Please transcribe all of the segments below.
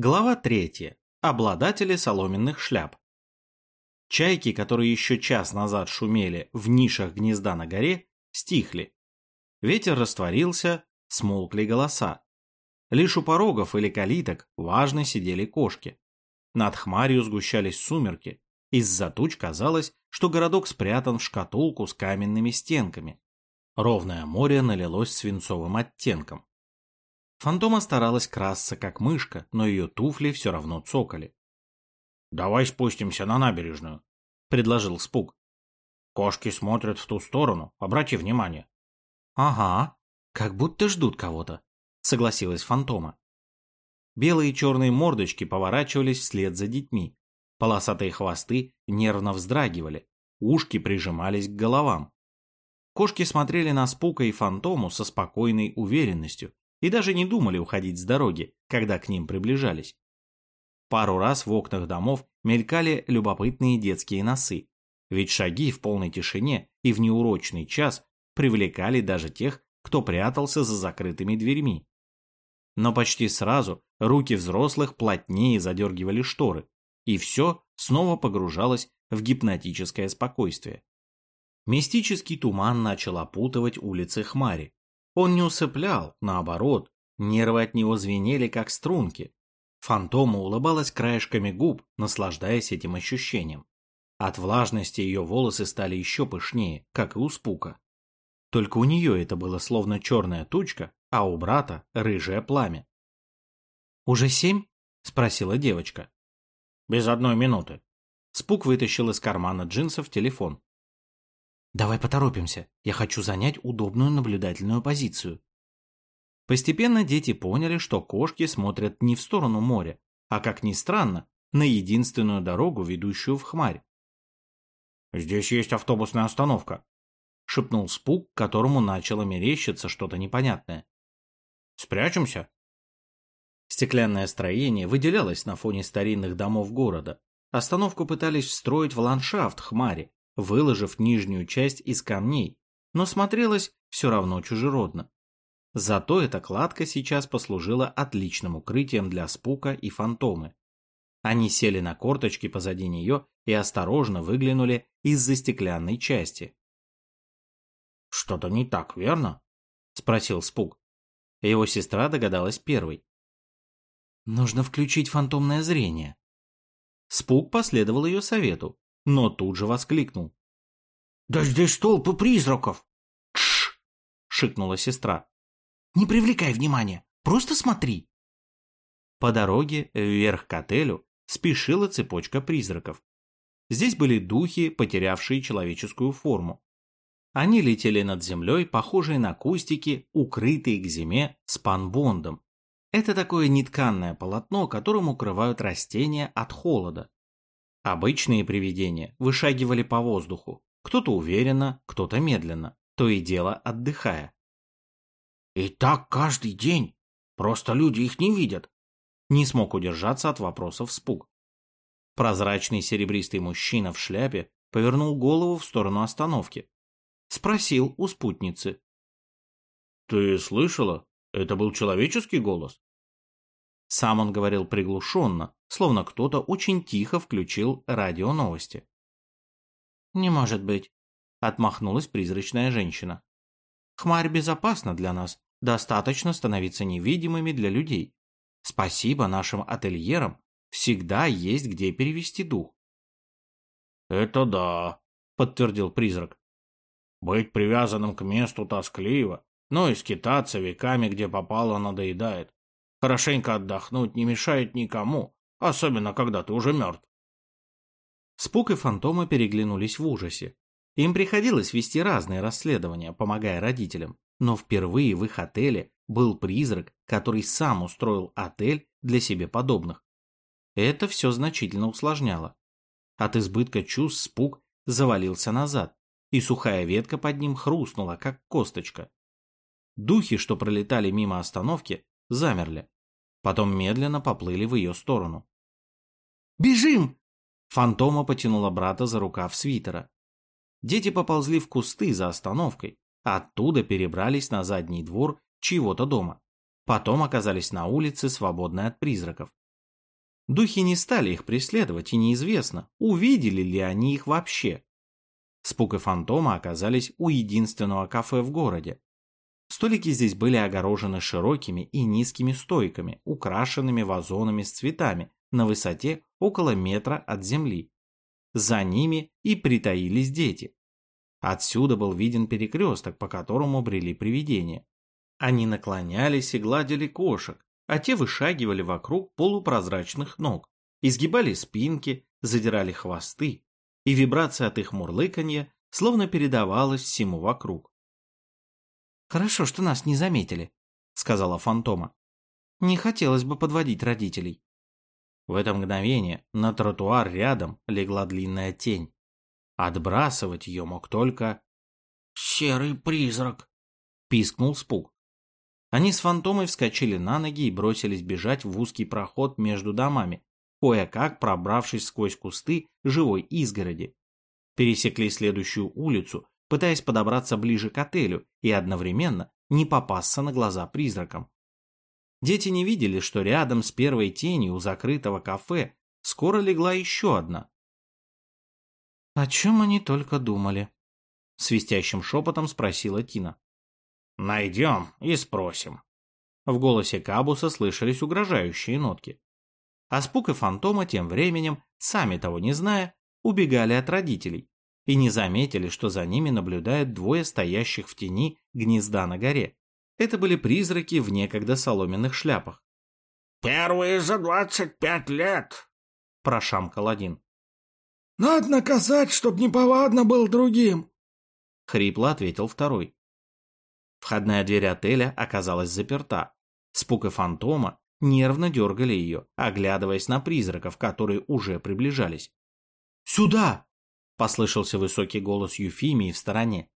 Глава третья. Обладатели соломенных шляп. Чайки, которые еще час назад шумели в нишах гнезда на горе, стихли. Ветер растворился, смолкли голоса. Лишь у порогов или калиток важно сидели кошки. Над хмарью сгущались сумерки. Из-за туч казалось, что городок спрятан в шкатулку с каменными стенками. Ровное море налилось свинцовым оттенком. Фантома старалась красться, как мышка, но ее туфли все равно цокали. «Давай спустимся на набережную», — предложил Спук. «Кошки смотрят в ту сторону, обрати внимание». «Ага, как будто ждут кого-то», — согласилась Фантома. Белые и черные мордочки поворачивались вслед за детьми. Полосатые хвосты нервно вздрагивали, ушки прижимались к головам. Кошки смотрели на Спука и Фантому со спокойной уверенностью, и даже не думали уходить с дороги, когда к ним приближались. Пару раз в окнах домов мелькали любопытные детские носы, ведь шаги в полной тишине и в неурочный час привлекали даже тех, кто прятался за закрытыми дверьми. Но почти сразу руки взрослых плотнее задергивали шторы, и все снова погружалось в гипнотическое спокойствие. Мистический туман начал опутывать улицы Хмари, он не усыплял, наоборот, нервы от него звенели, как струнки. Фантома улыбалась краешками губ, наслаждаясь этим ощущением. От влажности ее волосы стали еще пышнее, как и у спука. Только у нее это было словно черная тучка, а у брата рыжее пламя. «Уже семь?» – спросила девочка. «Без одной минуты». Спук вытащил из кармана джинсов телефон. Давай поторопимся, я хочу занять удобную наблюдательную позицию. Постепенно дети поняли, что кошки смотрят не в сторону моря, а, как ни странно, на единственную дорогу, ведущую в хмарь. «Здесь есть автобусная остановка», — шепнул Спук, которому начало мерещиться что-то непонятное. «Спрячемся?» Стеклянное строение выделялось на фоне старинных домов города. Остановку пытались встроить в ландшафт хмари, выложив нижнюю часть из камней, но смотрелась все равно чужеродно. Зато эта кладка сейчас послужила отличным укрытием для спука и фантомы. Они сели на корточки позади нее и осторожно выглянули из-за стеклянной части. «Что-то не так, верно?» — спросил Спук. Его сестра догадалась первой. «Нужно включить фантомное зрение». Спук последовал ее совету, но тут же воскликнул. «Да здесь толпы призраков!» «Тш!» — шикнула сестра. «Не привлекай внимания, просто смотри!» По дороге вверх к отелю спешила цепочка призраков. Здесь были духи, потерявшие человеческую форму. Они летели над землей, похожие на кустики, укрытые к зиме спанбондом. Это такое нетканное полотно, которым укрывают растения от холода. Обычные привидения вышагивали по воздуху, кто-то уверенно, кто-то медленно, то и дело отдыхая. «И так каждый день? Просто люди их не видят!» Не смог удержаться от вопросов спуг. Прозрачный серебристый мужчина в шляпе повернул голову в сторону остановки. Спросил у спутницы. «Ты слышала? Это был человеческий голос?» Сам он говорил приглушенно, словно кто-то очень тихо включил радионовости. «Не может быть», — отмахнулась призрачная женщина. «Хмарь безопасна для нас, достаточно становиться невидимыми для людей. Спасибо нашим ательерам, всегда есть где перевести дух». «Это да», — подтвердил призрак. «Быть привязанным к месту тоскливо, но и скитаться веками, где попало, надоедает. Хорошенько отдохнуть не мешает никому, особенно когда ты уже мертв. Спук и фантомы переглянулись в ужасе. Им приходилось вести разные расследования, помогая родителям, но впервые в их отеле был призрак, который сам устроил отель для себе подобных. Это все значительно усложняло. От избытка чувств спук завалился назад, и сухая ветка под ним хрустнула, как косточка. Духи, что пролетали мимо остановки, замерли. Потом медленно поплыли в ее сторону. «Бежим!» Фантома потянула брата за рукав свитера. Дети поползли в кусты за остановкой, оттуда перебрались на задний двор чьего-то дома. Потом оказались на улице, свободной от призраков. Духи не стали их преследовать, и неизвестно, увидели ли они их вообще. Спук и фантома оказались у единственного кафе в городе. Столики здесь были огорожены широкими и низкими стойками, украшенными вазонами с цветами на высоте около метра от земли. За ними и притаились дети. Отсюда был виден перекресток, по которому брели привидения. Они наклонялись и гладили кошек, а те вышагивали вокруг полупрозрачных ног, изгибали спинки, задирали хвосты, и вибрация от их мурлыканья словно передавалась всему вокруг. «Хорошо, что нас не заметили», — сказала Фантома. «Не хотелось бы подводить родителей». В это мгновение на тротуар рядом легла длинная тень. Отбрасывать ее мог только... «Серый призрак!» — пискнул спуг. Они с фантомой вскочили на ноги и бросились бежать в узкий проход между домами, кое-как пробравшись сквозь кусты живой изгороди. Пересекли следующую улицу, пытаясь подобраться ближе к отелю и одновременно не попасться на глаза призракам. Дети не видели, что рядом с первой тенью у закрытого кафе скоро легла еще одна. «О чем они только думали?» — свистящим шепотом спросила Тина. «Найдем и спросим». В голосе Кабуса слышались угрожающие нотки. А Спук и Фантома тем временем, сами того не зная, убегали от родителей и не заметили, что за ними наблюдают двое стоящих в тени гнезда на горе. Это были призраки в некогда соломенных шляпах. «Первые за двадцать пять лет!» – прошамкал один. «Надо наказать, чтоб неповадно был другим!» – хрипло ответил второй. Входная дверь отеля оказалась заперта. Спук и фантома нервно дергали ее, оглядываясь на призраков, которые уже приближались. «Сюда!» – послышался высокий голос Юфимии в стороне.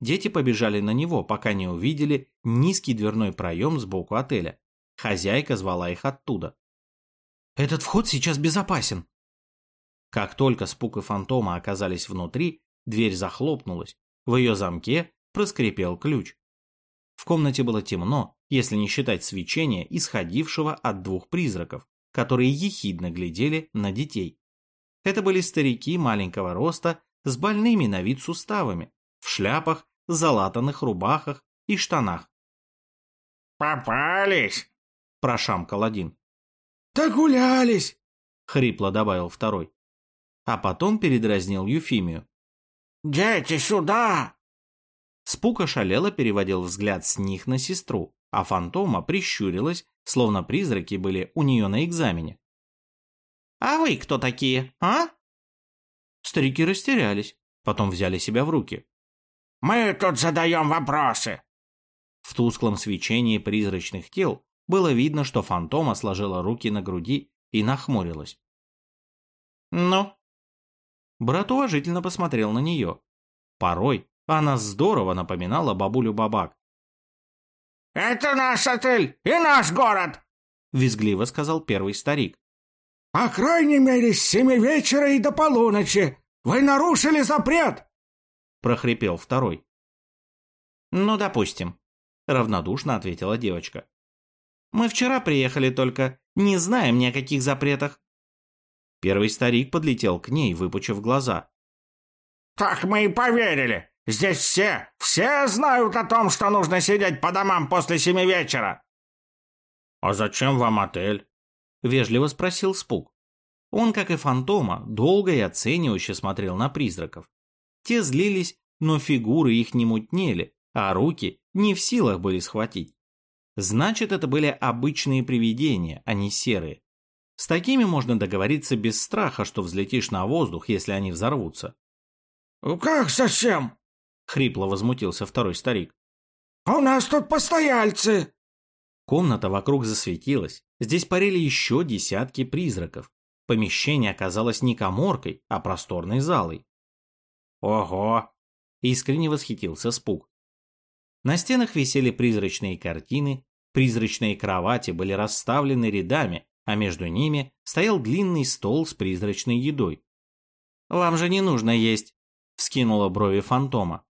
Дети побежали на него, пока не увидели низкий дверной проем сбоку отеля. Хозяйка звала их оттуда. «Этот вход сейчас безопасен». Как только Спук и Фантома оказались внутри, дверь захлопнулась. В ее замке проскрипел ключ. В комнате было темно, если не считать свечения, исходившего от двух призраков, которые ехидно глядели на детей. Это были старики маленького роста с больными на вид суставами, в шляпах залатанных рубахах и штанах. «Попались!» – прошамкал один. «Догулялись!» – хрипло добавил второй. А потом передразнил Юфимию. «Дети, сюда!» Спук ошалело переводил взгляд с них на сестру, а фантома прищурилась, словно призраки были у нее на экзамене. «А вы кто такие, а?» Старики растерялись, потом взяли себя в руки. Мы тут задаем вопросы!» В тусклом свечении призрачных тел было видно, что фантома сложила руки на груди и нахмурилась. «Ну?» Брат уважительно посмотрел на нее. Порой она здорово напоминала бабулю Бабак. «Это наш отель и наш город!» Визгливо сказал первый старик. «По крайней мере, с семи вечера и до полуночи! Вы нарушили запрет!» прохрипел второй. «Ну, допустим», — равнодушно ответила девочка. «Мы вчера приехали только, не знаем ни о каких запретах». Первый старик подлетел к ней, выпучив глаза. «Так мы и поверили. Здесь все, все знают о том, что нужно сидеть по домам после семи вечера». «А зачем вам отель?» — вежливо спросил Спук. Он, как и фантома, долго и оценивающе смотрел на призраков. Те злились, но фигуры их не мутнели, а руки не в силах были схватить. Значит, это были обычные привидения, а не серые. С такими можно договориться без страха, что взлетишь на воздух, если они взорвутся. «Как совсем?» — хрипло возмутился второй старик. «У нас тут постояльцы!» Комната вокруг засветилась. Здесь парили еще десятки призраков. Помещение оказалось не коморкой, а просторной залой. «Ого!» — искренне восхитился Спук. На стенах висели призрачные картины, призрачные кровати были расставлены рядами, а между ними стоял длинный стол с призрачной едой. «Вам же не нужно есть», — вскинула брови фантома.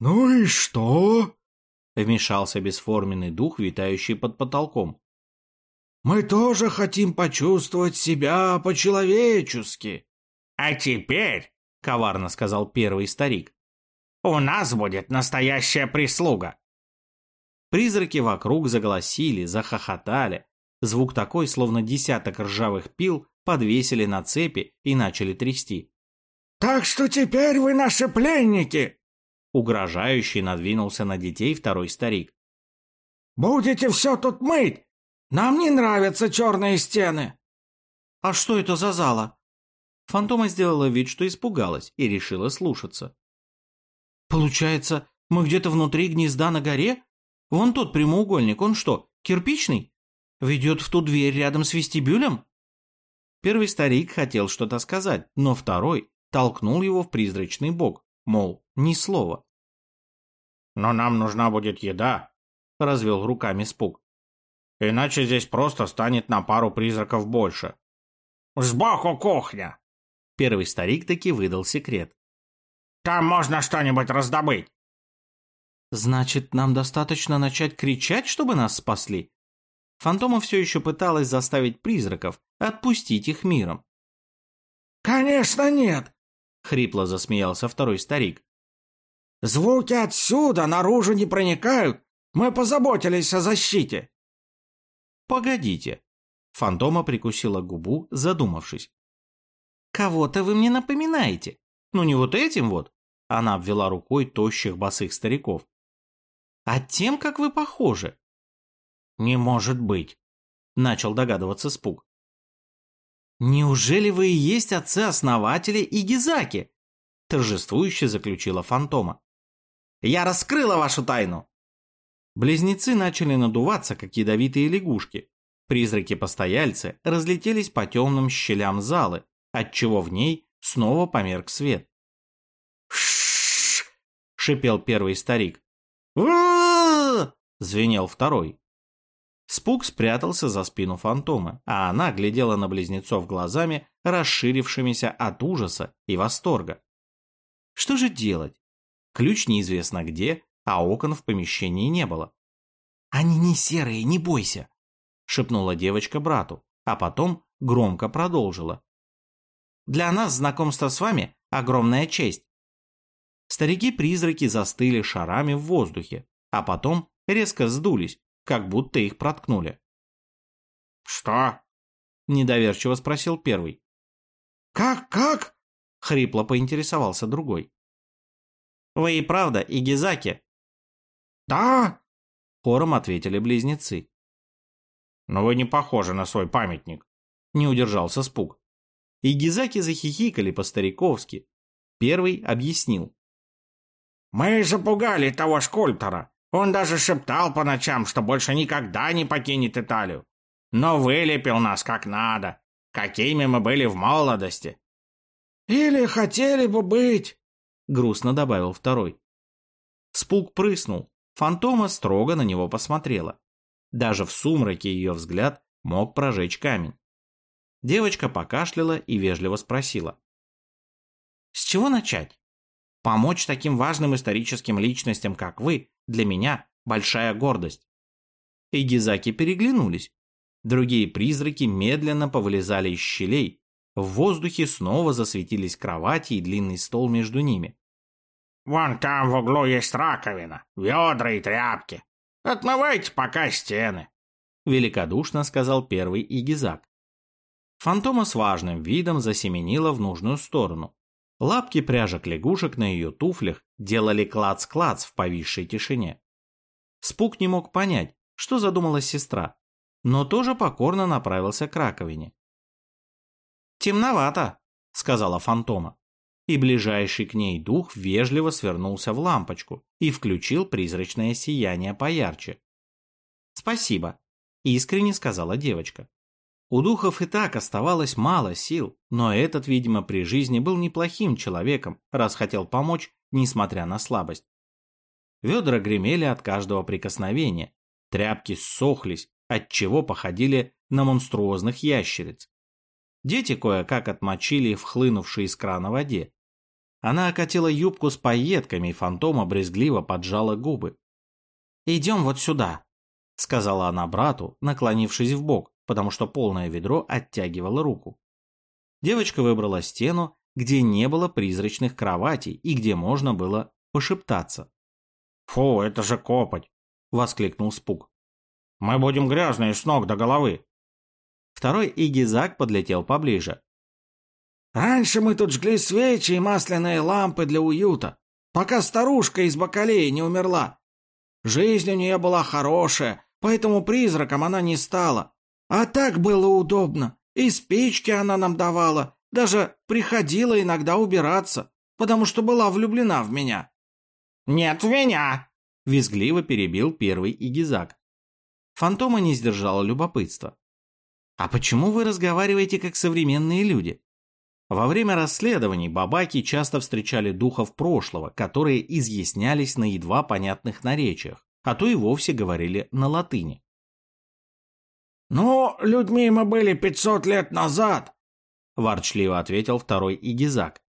«Ну и что?» — вмешался бесформенный дух, витающий под потолком. Мы тоже хотим почувствовать себя по-человечески. А теперь, — коварно сказал первый старик, — у нас будет настоящая прислуга. Призраки вокруг заголосили, захохотали. Звук такой, словно десяток ржавых пил подвесили на цепи и начали трясти. «Так что теперь вы наши пленники!» Угрожающий надвинулся на детей второй старик. «Будете все тут мыть! Нам не нравятся черные стены!» «А что это за зала?» Фантома сделала вид, что испугалась и решила слушаться. «Получается, мы где-то внутри гнезда на горе? Вон тот прямоугольник, он что, кирпичный? Ведет в ту дверь рядом с вестибюлем?» Первый старик хотел что-то сказать, но второй толкнул его в призрачный бок, мол, ни слова. «Но нам нужна будет еда», — развел руками Спук. «Иначе здесь просто станет на пару призраков больше». «Сбоку кухня!» Первый старик таки выдал секрет. «Там можно что-нибудь раздобыть». «Значит, нам достаточно начать кричать, чтобы нас спасли?» Фантома все еще пыталась заставить призраков отпустить их миром. «Конечно нет!» — хрипло засмеялся второй старик. «Звуки отсюда наружу не проникают. Мы позаботились о защите». «Погодите». Фантома прикусила губу, задумавшись. «Кого-то вы мне напоминаете. Ну не вот этим вот». Она обвела рукой тощих босых стариков. «А тем, как вы похожи». «Не может быть», — начал догадываться Спук. «Неужели вы и есть отцы-основатели Игизаки?» торжествующе заключила Фантома. «Я раскрыла вашу тайну!» Близнецы начали надуваться, как ядовитые лягушки. Призраки-постояльцы разлетелись по темным щелям залы, отчего в ней снова померк свет. «Ш-ш-ш!» шипел первый старик. звенел второй. Спук спрятался за спину фантома, а она глядела на близнецов глазами, расширившимися от ужаса и восторга. Что же делать? Ключ неизвестно где, а окон в помещении не было. «Они не серые, не бойся», — шепнула девочка брату, а потом громко продолжила. «Для нас знакомство с вами — огромная честь». Старики-призраки застыли шарами в воздухе, а потом резко сдулись, как будто их проткнули. «Что?» – недоверчиво спросил первый. «Как, как?» – хрипло поинтересовался другой. «Вы и правда Игизаки?» «Да!» – хором ответили близнецы. «Но вы не похожи на свой памятник», – не удержался Спук. Игизаки захихикали по-стариковски. Первый объяснил. «Мы запугали того скульптора. Он даже шептал по ночам, что больше никогда не покинет Италию. Но вылепил нас как надо, какими мы были в молодости. «Или хотели бы быть», — грустно добавил второй. Спук прыснул. Фантома строго на него посмотрела. Даже в сумраке ее взгляд мог прожечь камень. Девочка покашляла и вежливо спросила. «С чего начать? Помочь таким важным историческим личностям, как вы, для меня большая гордость. И Гизаки переглянулись. Другие призраки медленно повылезали из щелей. В воздухе снова засветились кровати и длинный стол между ними. «Вон там в углу есть раковина, ведра и тряпки. Отмывайте пока стены», — великодушно сказал первый Игизак. Фантома с важным видом засеменила в нужную сторону. Лапки пряжек лягушек на ее туфлях делали клац-клац в повисшей тишине. Спук не мог понять, что задумала сестра, но тоже покорно направился к раковине. «Темновато», — сказала фантома, и ближайший к ней дух вежливо свернулся в лампочку и включил призрачное сияние поярче. «Спасибо», — искренне сказала девочка. У духов и так оставалось мало сил, но этот, видимо, при жизни был неплохим человеком, раз хотел помочь, несмотря на слабость. Ведра гремели от каждого прикосновения, тряпки ссохлись, отчего походили на монструозных ящериц. Дети кое-как отмочили в хлынувшей из крана воде. Она окатила юбку с пайетками, и фантома брезгливо поджала губы. «Идем вот сюда», — сказала она брату, наклонившись в бок, потому что полное ведро оттягивало руку. Девочка выбрала стену, где не было призрачных кроватей и где можно было пошептаться. «Фу, это же копоть!» — воскликнул Спук. «Мы будем грязные с ног до головы!» Второй игизак подлетел поближе. «Раньше мы тут жгли свечи и масляные лампы для уюта, пока старушка из Бакалеи не умерла. Жизнь у нее была хорошая, поэтому призраком она не стала. А так было удобно. И спички она нам давала, даже приходила иногда убираться, потому что была влюблена в меня». «Нет, в меня!» — визгливо перебил первый игизак. Фантома не сдержала любопытства. «А почему вы разговариваете как современные люди?» Во время расследований бабаки часто встречали духов прошлого, которые изъяснялись на едва понятных наречиях, а то и вовсе говорили на латыни. «Ну, людьми мы были пятьсот лет назад», — ворчливо ответил второй Игизак.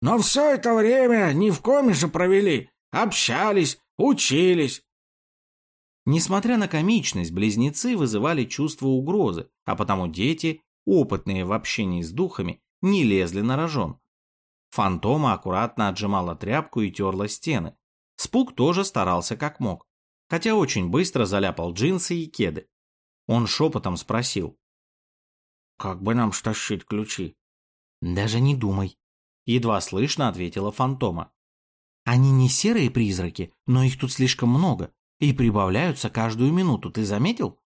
«Но все это время ни в коме же провели, общались, учились». Несмотря на комичность, близнецы вызывали чувство угрозы, а потому дети, опытные в общении с духами, не лезли на рожон. Фантома аккуратно отжимала тряпку и терла стены. Спук тоже старался как мог, хотя очень быстро заляпал джинсы и кеды. Он шепотом спросил. «Как бы нам стащить ключи?» «Даже не думай», — едва слышно ответила Фантома. «Они не серые призраки, но их тут слишком много и прибавляются каждую минуту, ты заметил?»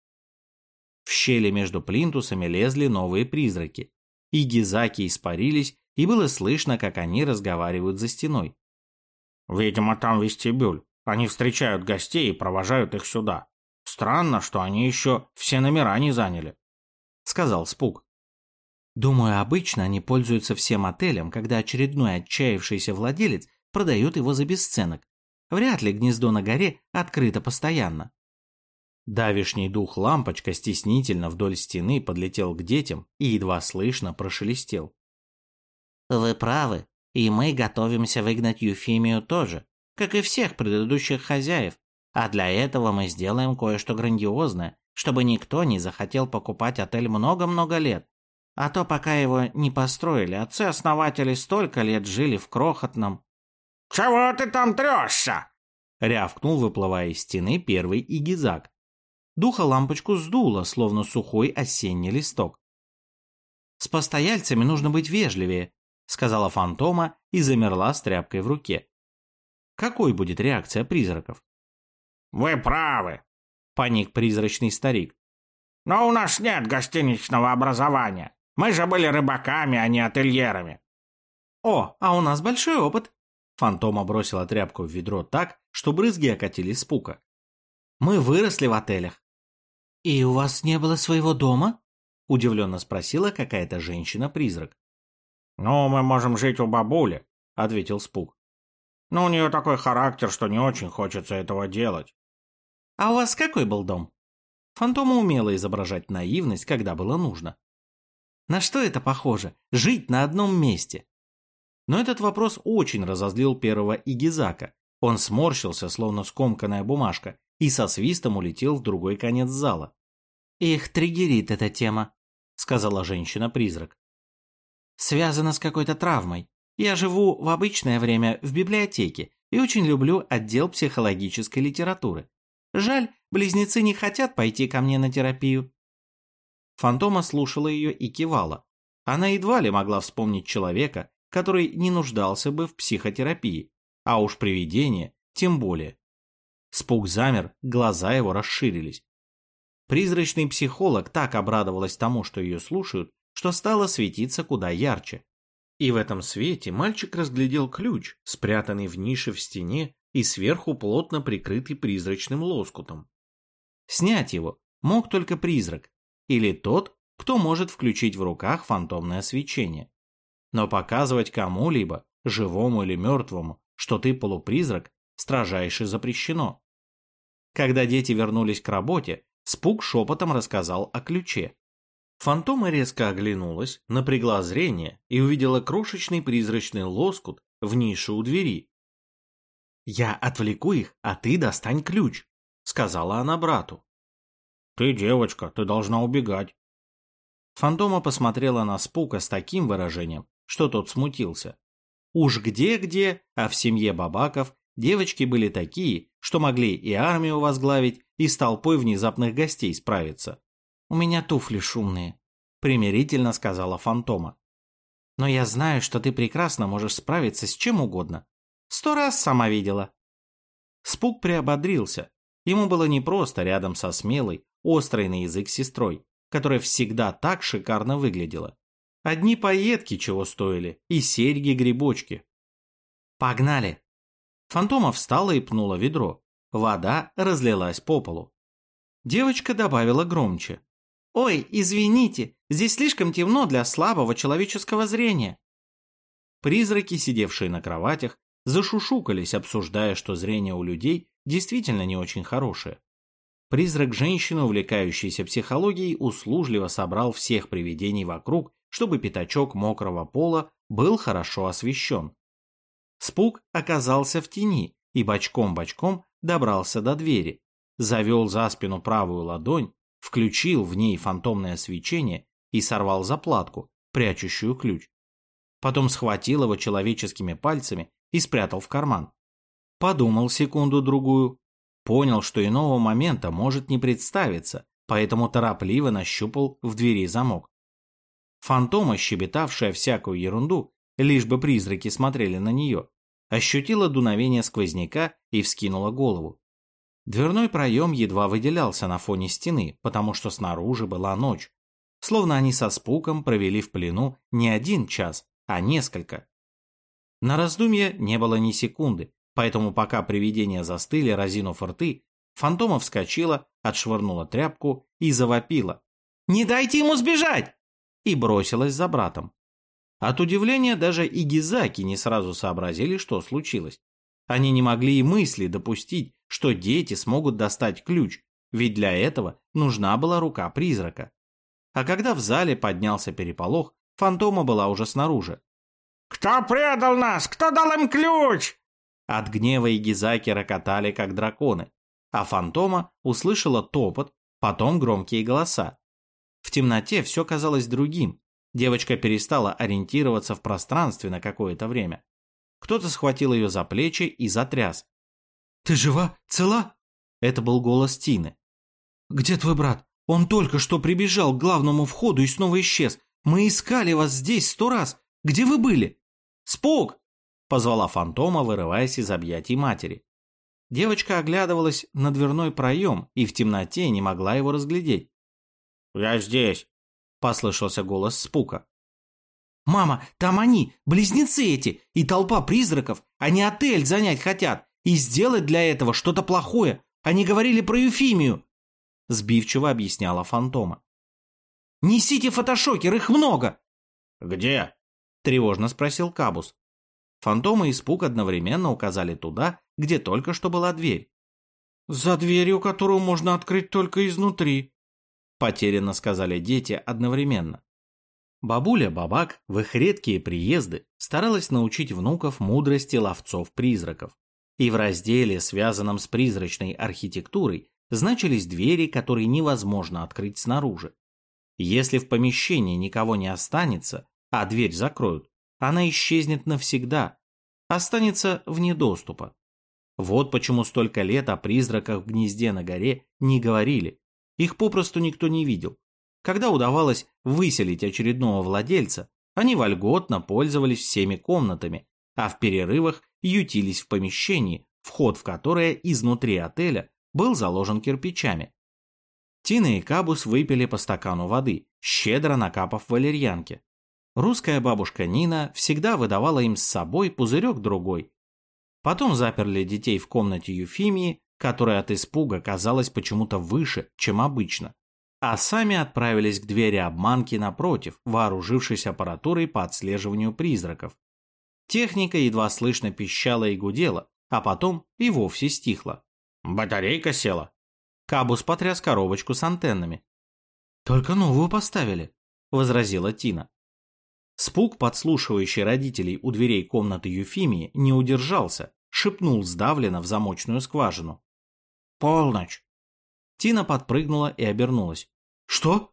В щели между плинтусами лезли новые призраки и гизаки испарились, и было слышно, как они разговаривают за стеной. «Видимо, там вестибюль. Они встречают гостей и провожают их сюда. Странно, что они еще все номера не заняли», — сказал Спук. «Думаю, обычно они пользуются всем отелем, когда очередной отчаявшийся владелец продает его за бесценок. Вряд ли гнездо на горе открыто постоянно. Давишний дух лампочка стеснительно вдоль стены подлетел к детям и едва слышно прошелестел. «Вы правы, и мы готовимся выгнать Юфимию тоже, как и всех предыдущих хозяев, а для этого мы сделаем кое-что грандиозное, чтобы никто не захотел покупать отель много-много лет. А то пока его не построили, отцы-основатели столько лет жили в крохотном...» «Чего ты там трешься?» — рявкнул, выплывая из стены первый игизак. Духа лампочку сдуло, словно сухой осенний листок. «С постояльцами нужно быть вежливее», — сказала фантома и замерла с тряпкой в руке. Какой будет реакция призраков? «Вы правы», — паник призрачный старик. «Но у нас нет гостиничного образования. Мы же были рыбаками, а не ательерами». «О, а у нас большой опыт», Фантома бросила тряпку в ведро так, что брызги окатили с пука. «Мы выросли в отелях. «И у вас не было своего дома?» – удивленно спросила какая-то женщина-призрак. «Ну, мы можем жить у бабули», – ответил Спук. «Но у нее такой характер, что не очень хочется этого делать». «А у вас какой был дом?» Фантома умела изображать наивность, когда было нужно. На что это похоже? Жить на одном месте. Но этот вопрос очень разозлил первого Игизака. Он сморщился, словно скомканная бумажка, и со свистом улетел в другой конец зала. «Их триггерит эта тема», — сказала женщина-призрак. «Связано с какой-то травмой. Я живу в обычное время в библиотеке и очень люблю отдел психологической литературы. Жаль, близнецы не хотят пойти ко мне на терапию». Фантома слушала ее и кивала. Она едва ли могла вспомнить человека, который не нуждался бы в психотерапии, а уж привидение тем более. Спук замер, глаза его расширились. Призрачный психолог так обрадовалась тому, что ее слушают, что стала светиться куда ярче. И в этом свете мальчик разглядел ключ, спрятанный в нише в стене и сверху плотно прикрытый призрачным лоскутом. Снять его мог только призрак, или тот, кто может включить в руках фантомное свечение. Но показывать кому-либо, живому или мертвому, что ты полупризрак, строжайше запрещено. Когда дети вернулись к работе, Спук шепотом рассказал о ключе. Фантома резко оглянулась, напрягла зрение и увидела крошечный призрачный лоскут в нише у двери. «Я отвлеку их, а ты достань ключ», — сказала она брату. Ты девочка, ты должна убегать. Фантома посмотрела на Спука с таким выражением, что тот смутился. Уж где-где, а в семье Бабаков девочки были такие, что могли и армию возглавить, и с толпой внезапных гостей справиться. «У меня туфли шумные», — примирительно сказала Фантома. «Но я знаю, что ты прекрасно можешь справиться с чем угодно. Сто раз сама видела». Спук приободрился. Ему было непросто рядом со смелой, острой на язык сестрой, которая всегда так шикарно выглядела. Одни пайетки чего стоили, и серьги-грибочки. «Погнали!» Фантома встала и пнула ведро. Вода разлилась по полу. Девочка добавила громче. «Ой, извините, здесь слишком темно для слабого человеческого зрения». Призраки, сидевшие на кроватях, зашушукались, обсуждая, что зрение у людей действительно не очень хорошее. Призрак женщины, увлекающейся психологией, услужливо собрал всех привидений вокруг чтобы пятачок мокрого пола был хорошо освещен. Спук оказался в тени и бочком-бочком добрался до двери, завел за спину правую ладонь, включил в ней фантомное свечение и сорвал заплатку, прячущую ключ. Потом схватил его человеческими пальцами и спрятал в карман. Подумал секунду-другую, понял, что иного момента может не представиться, поэтому торопливо нащупал в двери замок. Фантома, щебетавшая всякую ерунду, лишь бы призраки смотрели на нее, ощутила дуновение сквозняка и вскинула голову. Дверной проем едва выделялся на фоне стены, потому что снаружи была ночь. Словно они со спуком провели в плену не один час, а несколько. На раздумье не было ни секунды, поэтому пока привидения застыли, разинув рты, фантома вскочила, отшвырнула тряпку и завопила. «Не дайте ему сбежать!» и бросилась за братом. От удивления даже и Гизаки не сразу сообразили, что случилось. Они не могли и мысли допустить, что дети смогут достать ключ, ведь для этого нужна была рука призрака. А когда в зале поднялся переполох, фантома была уже снаружи. «Кто предал нас? Кто дал им ключ?» От гнева и Гизаки рокотали, как драконы, а фантома услышала топот, потом громкие голоса. В темноте все казалось другим. Девочка перестала ориентироваться в пространстве на какое-то время. Кто-то схватил ее за плечи и затряс. «Ты жива? Цела?» Это был голос Тины. «Где твой брат? Он только что прибежал к главному входу и снова исчез. Мы искали вас здесь сто раз. Где вы были?» «Спук!» – позвала фантома, вырываясь из объятий матери. Девочка оглядывалась на дверной проем и в темноте не могла его разглядеть. «Я здесь», — послышался голос Спука. «Мама, там они, близнецы эти, и толпа призраков. Они отель занять хотят и сделать для этого что-то плохое. Они говорили про Юфимию», — сбивчиво объясняла Фантома. «Несите фотошокер, их много!» «Где?» — тревожно спросил Кабус. Фантома и Спук одновременно указали туда, где только что была дверь. «За дверью, которую можно открыть только изнутри», потерянно сказали дети одновременно. Бабуля Бабак в их редкие приезды старалась научить внуков мудрости ловцов-призраков. И в разделе, связанном с призрачной архитектурой, значились двери, которые невозможно открыть снаружи. Если в помещении никого не останется, а дверь закроют, она исчезнет навсегда, останется вне доступа. Вот почему столько лет о призраках в гнезде на горе не говорили, их попросту никто не видел. Когда удавалось выселить очередного владельца, они вольготно пользовались всеми комнатами, а в перерывах ютились в помещении, вход в которое изнутри отеля был заложен кирпичами. Тина и Кабус выпили по стакану воды, щедро накапав валерьянки. Русская бабушка Нина всегда выдавала им с собой пузырек другой. Потом заперли детей в комнате Юфимии которая от испуга казалась почему-то выше, чем обычно, а сами отправились к двери обманки напротив, вооружившись аппаратурой по отслеживанию призраков. Техника едва слышно пищала и гудела, а потом и вовсе стихла. «Батарейка села». Кабус потряс коробочку с антеннами. «Только новую поставили», — возразила Тина. Спук, подслушивающий родителей у дверей комнаты Юфимии, не удержался, шепнул сдавленно в замочную скважину. Полночь. Тина подпрыгнула и обернулась. «Что?»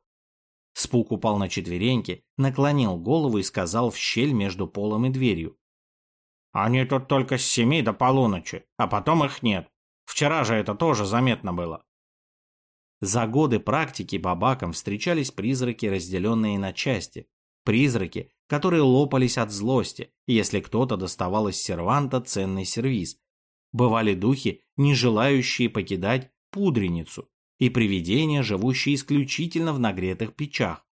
Спук упал на четвереньки, наклонил голову и сказал в щель между полом и дверью. «Они тут только с семи до полуночи, а потом их нет. Вчера же это тоже заметно было». За годы практики бабакам встречались призраки, разделенные на части. Призраки, которые лопались от злости, если кто-то доставал из серванта ценный сервиз. Бывали духи, не желающие покидать пудреницу, и привидения, живущие исключительно в нагретых печах.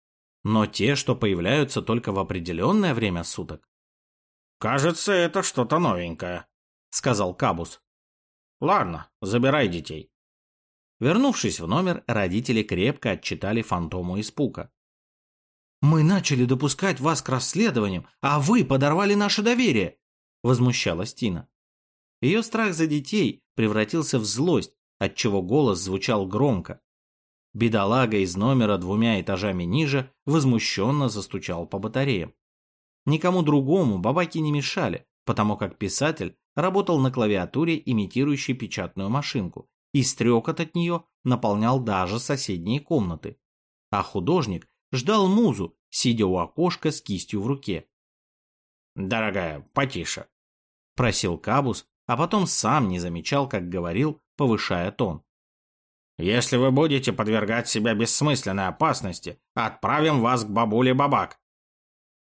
Но те, что появляются только в определенное время суток. «Кажется, это что-то новенькое», — сказал Кабус. «Ладно, забирай детей». Вернувшись в номер, родители крепко отчитали фантому испуга. «Мы начали допускать вас к расследованиям, а вы подорвали наше доверие!» – возмущалась Тина. Ее страх за детей превратился в злость, отчего голос звучал громко. Бедолага из номера двумя этажами ниже возмущенно застучал по батареям. Никому другому бабаки не мешали, потому как писатель работал на клавиатуре, имитирующей печатную машинку, и стрекот от нее наполнял даже соседние комнаты. А художник ждал музу, сидя у окошка с кистью в руке. «Дорогая, потише», — просил Кабус, а потом сам не замечал, как говорил, повышая тон. «Если вы будете подвергать себя бессмысленной опасности, отправим вас к бабуле Бабак».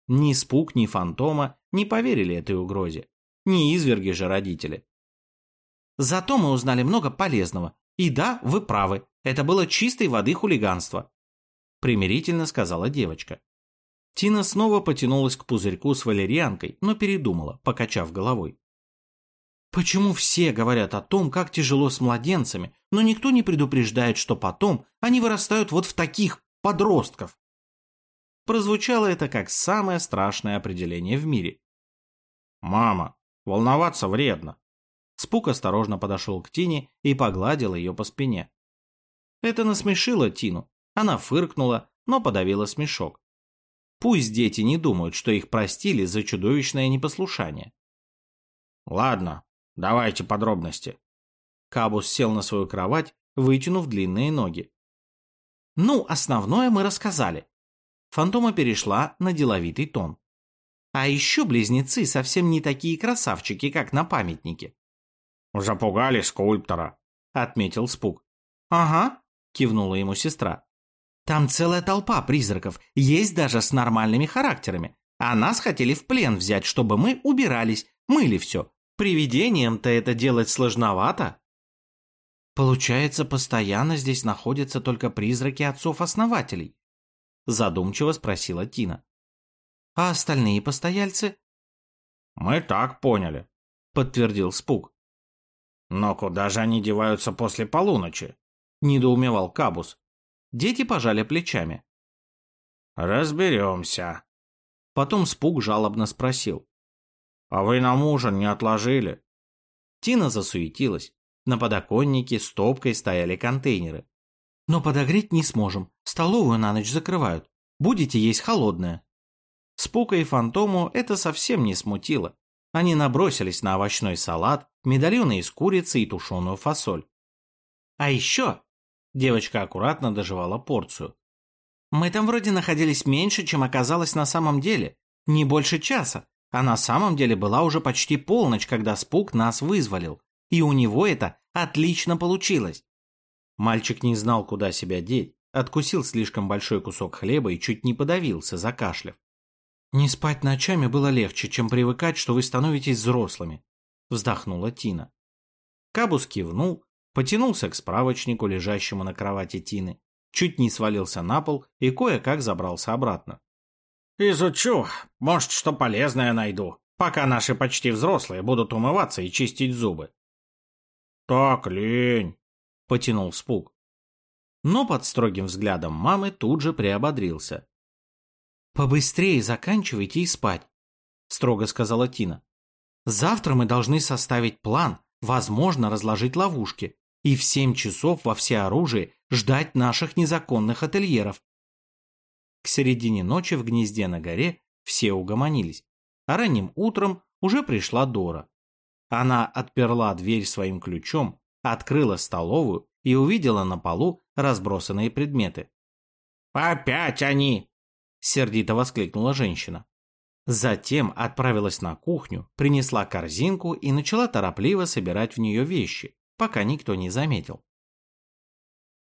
Ни Спук, ни Фантома не поверили этой угрозе. Не изверги же родители. Зато мы узнали много полезного. И да, вы правы, это было чистой воды хулиганство. Примирительно сказала девочка. Тина снова потянулась к пузырьку с валерьянкой, но передумала, покачав головой. Почему все говорят о том, как тяжело с младенцами, но никто не предупреждает, что потом они вырастают вот в таких подростков? Прозвучало это как самое страшное определение в мире. «Мама, волноваться вредно», Спук осторожно подошел к Тине и погладил ее по спине. Это насмешило Тину. Она фыркнула, но подавила смешок. Пусть дети не думают, что их простили за чудовищное непослушание. «Ладно, давайте подробности». Кабус сел на свою кровать, вытянув длинные ноги. «Ну, основное мы рассказали». Фантома перешла на деловитый тон. «А еще близнецы совсем не такие красавчики, как на памятнике. «Запугали скульптора», — отметил Спук. «Ага», — кивнула ему сестра. «Там целая толпа призраков, есть даже с нормальными характерами. А нас хотели в плен взять, чтобы мы убирались, мыли все. Привидением-то это делать сложновато». «Получается, постоянно здесь находятся только призраки отцов-основателей?» Задумчиво спросила Тина. «А остальные постояльцы?» «Мы так поняли», — подтвердил Спук. «Но куда же они деваются после полуночи?» – недоумевал Кабус. Дети пожали плечами. «Разберемся». Потом Спуг жалобно спросил. «А вы нам ужин не отложили?» Тина засуетилась. На подоконнике стопкой стояли контейнеры. «Но подогреть не сможем. Столовую на ночь закрывают. Будете есть холодное». Спука и Фантому это совсем не смутило. Они набросились на овощной салат, медальоны из курицы и тушеную фасоль. А еще девочка аккуратно доживала порцию. Мы там вроде находились меньше, чем оказалось на самом деле. Не больше часа. А на самом деле была уже почти полночь, когда Спук нас вызволил. И у него это отлично получилось. Мальчик не знал, куда себя деть, откусил слишком большой кусок хлеба и чуть не подавился, закашляв. «Не спать ночами было легче, чем привыкать, что вы становитесь взрослыми», вздохнула Тина. Кабус кивнул, потянулся к справочнику, лежащему на кровати Тины, чуть не свалился на пол и кое-как забрался обратно. «Изучу. Может, что полезное найду, пока наши почти взрослые будут умываться и чистить зубы». «Так лень», — потянул Спук. Но под строгим взглядом мамы тут же приободрился. «Побыстрее заканчивайте и спать», — строго сказала Тина. Завтра мы должны составить план, возможно, разложить ловушки и в семь часов во всеоружии ждать наших незаконных ательеров. К середине ночи в гнезде на горе все угомонились, а ранним утром уже пришла Дора. Она отперла дверь своим ключом, открыла столовую и увидела на полу разбросанные предметы. «Опять они!» – сердито воскликнула женщина. Затем отправилась на кухню, принесла корзинку и начала торопливо собирать в нее вещи, пока никто не заметил.